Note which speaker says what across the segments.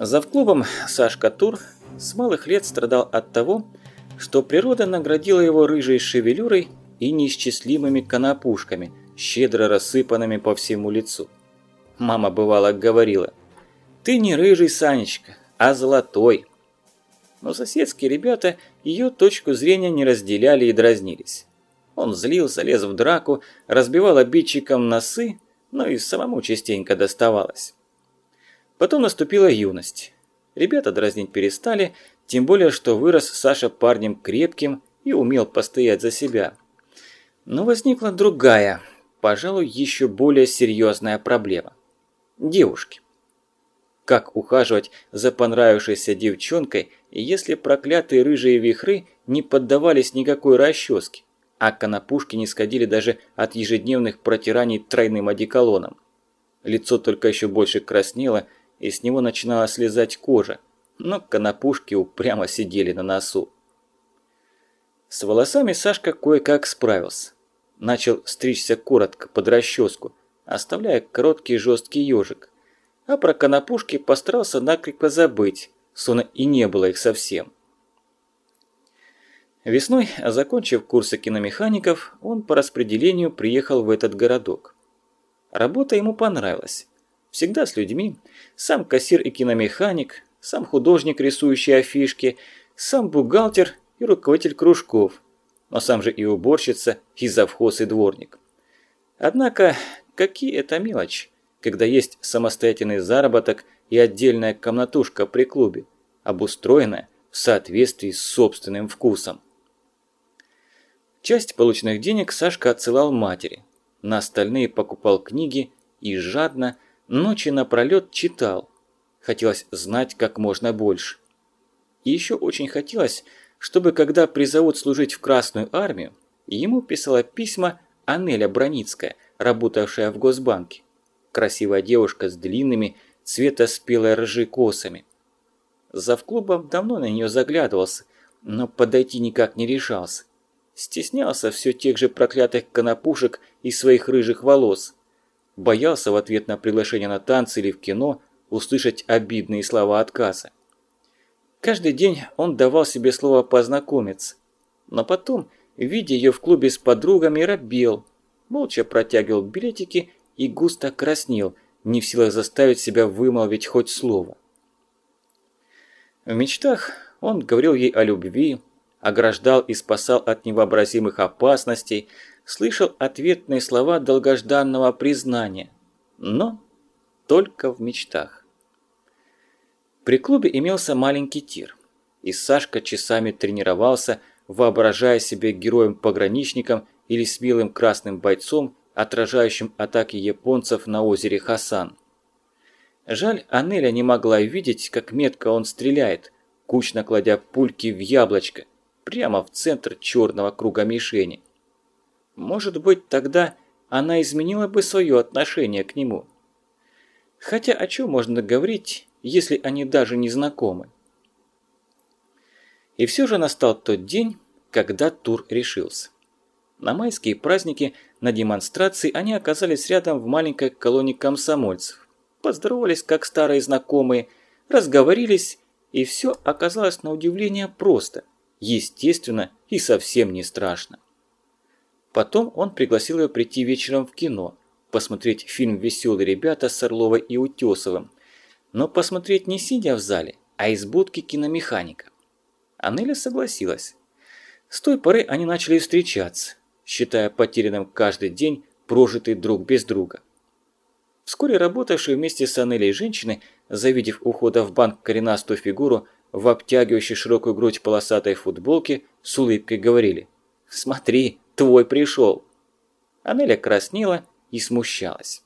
Speaker 1: Завклубом Сашка Тур с малых лет страдал от того, что природа наградила его рыжей шевелюрой и неисчислимыми конопушками, щедро рассыпанными по всему лицу. Мама бывало говорила, «Ты не рыжий, Санечка, а золотой». Но соседские ребята ее точку зрения не разделяли и дразнились. Он злился, лез в драку, разбивал обидчикам носы, но и самому частенько доставалось. Потом наступила юность. Ребята дразнить перестали, тем более, что вырос Саша парнем крепким и умел постоять за себя. Но возникла другая, пожалуй, еще более серьезная проблема. Девушки. Как ухаживать за понравившейся девчонкой, если проклятые рыжие вихры не поддавались никакой расческе, а конопушки не сходили даже от ежедневных протираний тройным одеколоном? Лицо только еще больше краснело, и с него начинала слезать кожа, но конопушки упрямо сидели на носу. С волосами Сашка кое-как справился. Начал стричься коротко, под расческу, оставляя короткий жесткий ежик. А про конопушки постарался накрепко забыть, словно и не было их совсем. Весной, закончив курсы киномехаников, он по распределению приехал в этот городок. Работа ему понравилась. Всегда с людьми. Сам кассир и киномеханик, сам художник, рисующий афишки, сам бухгалтер и руководитель кружков, но сам же и уборщица, и завхоз, и дворник. Однако, какие это мелочи, когда есть самостоятельный заработок и отдельная комнатушка при клубе, обустроенная в соответствии с собственным вкусом. Часть полученных денег Сашка отсылал матери, на остальные покупал книги и жадно, Ночи напролет читал. Хотелось знать как можно больше. И еще очень хотелось, чтобы когда призовут служить в Красную Армию, ему писала письма Анеля Броницкая, работавшая в Госбанке. Красивая девушка с длинными, цвета спелой ржи косами. Завклубом давно на нее заглядывался, но подойти никак не решался. Стеснялся все тех же проклятых конопушек и своих рыжих волос – боялся в ответ на приглашение на танцы или в кино услышать обидные слова отказа. Каждый день он давал себе слово познакомиться, но потом, видя ее в клубе с подругами, робел, молча протягивал билетики и густо краснел, не в силах заставить себя вымолвить хоть слово. В мечтах он говорил ей о любви, ограждал и спасал от невообразимых опасностей, слышал ответные слова долгожданного признания, но только в мечтах. При клубе имелся маленький тир, и Сашка часами тренировался, воображая себя героем-пограничником или смелым красным бойцом, отражающим атаки японцев на озере Хасан. Жаль, Анеля не могла видеть, как метко он стреляет, кучно кладя пульки в яблочко, прямо в центр черного круга мишени. Может быть, тогда она изменила бы свое отношение к нему. Хотя о чем можно говорить, если они даже не знакомы? И все же настал тот день, когда тур решился. На майские праздники на демонстрации они оказались рядом в маленькой колонии комсомольцев. Поздоровались как старые знакомые, разговорились, и все оказалось на удивление просто, естественно и совсем не страшно. Потом он пригласил ее прийти вечером в кино, посмотреть фильм «Веселые ребята» с Орловой и Утесовым. Но посмотреть не сидя в зале, а из будки киномеханика. Анеля согласилась. С той поры они начали встречаться, считая потерянным каждый день, прожитый друг без друга. Вскоре работавшие вместе с Анелей женщины, завидев ухода в банк коренастую фигуру в обтягивающей широкую грудь полосатой футболке, с улыбкой говорили «Смотри, твой пришел». Анеля краснела и смущалась.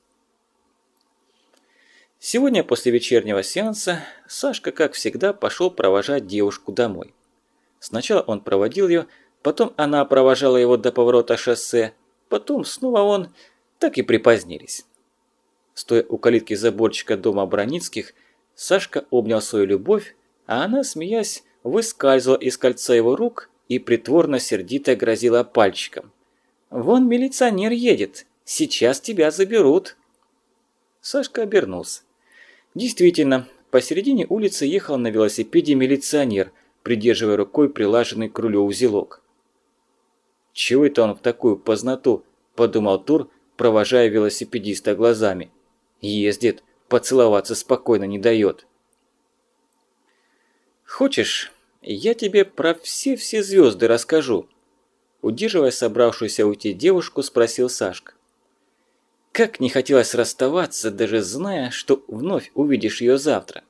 Speaker 1: Сегодня после вечернего сеанса Сашка, как всегда, пошел провожать девушку домой. Сначала он проводил ее, потом она провожала его до поворота шоссе, потом снова он, так и припозднились. Стоя у калитки заборчика дома Броницких, Сашка обнял свою любовь, а она, смеясь, выскальзывала из кольца его рук и притворно сердито грозила пальчиком. «Вон милиционер едет, Сейчас тебя заберут!» Сашка обернулся. Действительно, посередине улицы ехал на велосипеде милиционер, придерживая рукой прилаженный к рулю узелок. «Чего это он в такую познату?» – подумал Тур, провожая велосипедиста глазами. «Ездит, поцеловаться спокойно не дает». «Хочешь, я тебе про все-все звезды расскажу?» Удерживая собравшуюся уйти девушку, спросил Сашка. Как не хотелось расставаться, даже зная, что вновь увидишь ее завтра.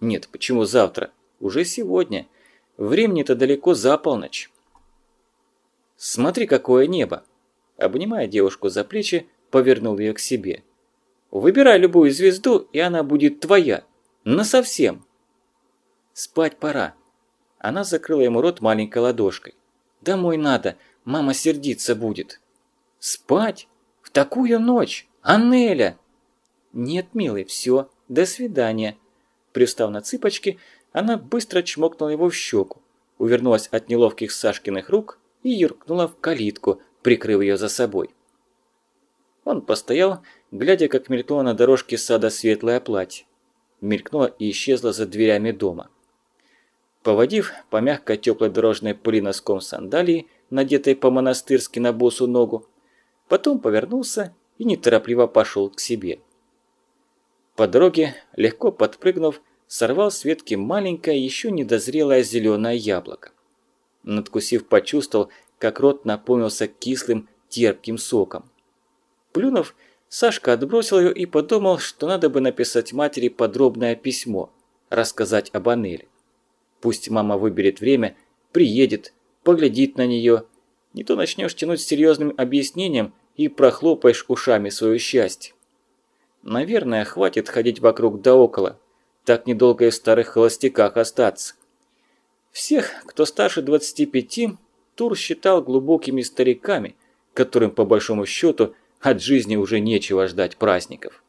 Speaker 1: Нет, почему завтра? Уже сегодня. Времени-то далеко за полночь. Смотри, какое небо. Обнимая девушку за плечи, повернул ее к себе. Выбирай любую звезду, и она будет твоя. Насовсем. Спать пора. Она закрыла ему рот маленькой ладошкой. Домой надо, мама сердиться будет. Спать? В такую ночь? Аннеля! Нет, милый, все, до свидания. Пристав на цыпочки, она быстро чмокнула его в щеку, увернулась от неловких Сашкиных рук и юркнула в калитку, прикрыв ее за собой. Он постоял, глядя, как мелькнуло на дорожке сада светлое платье. Мелькнуло и исчезло за дверями дома. Поводив по мягкой теплой дорожной пыли носком сандалии, надетой по-монастырски на босу ногу, потом повернулся и неторопливо пошел к себе. По дороге, легко подпрыгнув, сорвал с ветки маленькое, еще недозрелое зеленое яблоко. Надкусив, почувствовал, как рот наполнился кислым, терпким соком. Плюнув, Сашка отбросил ее и подумал, что надо бы написать матери подробное письмо, рассказать об Анеле. Пусть мама выберет время, приедет, поглядит на нее. Не то начнешь тянуть с серьезным объяснением и прохлопаешь ушами свое счастье. Наверное, хватит ходить вокруг да около. Так недолго и в старых холостяках остаться. Всех, кто старше 25, Тур считал глубокими стариками, которым по большому счету от жизни уже нечего ждать праздников.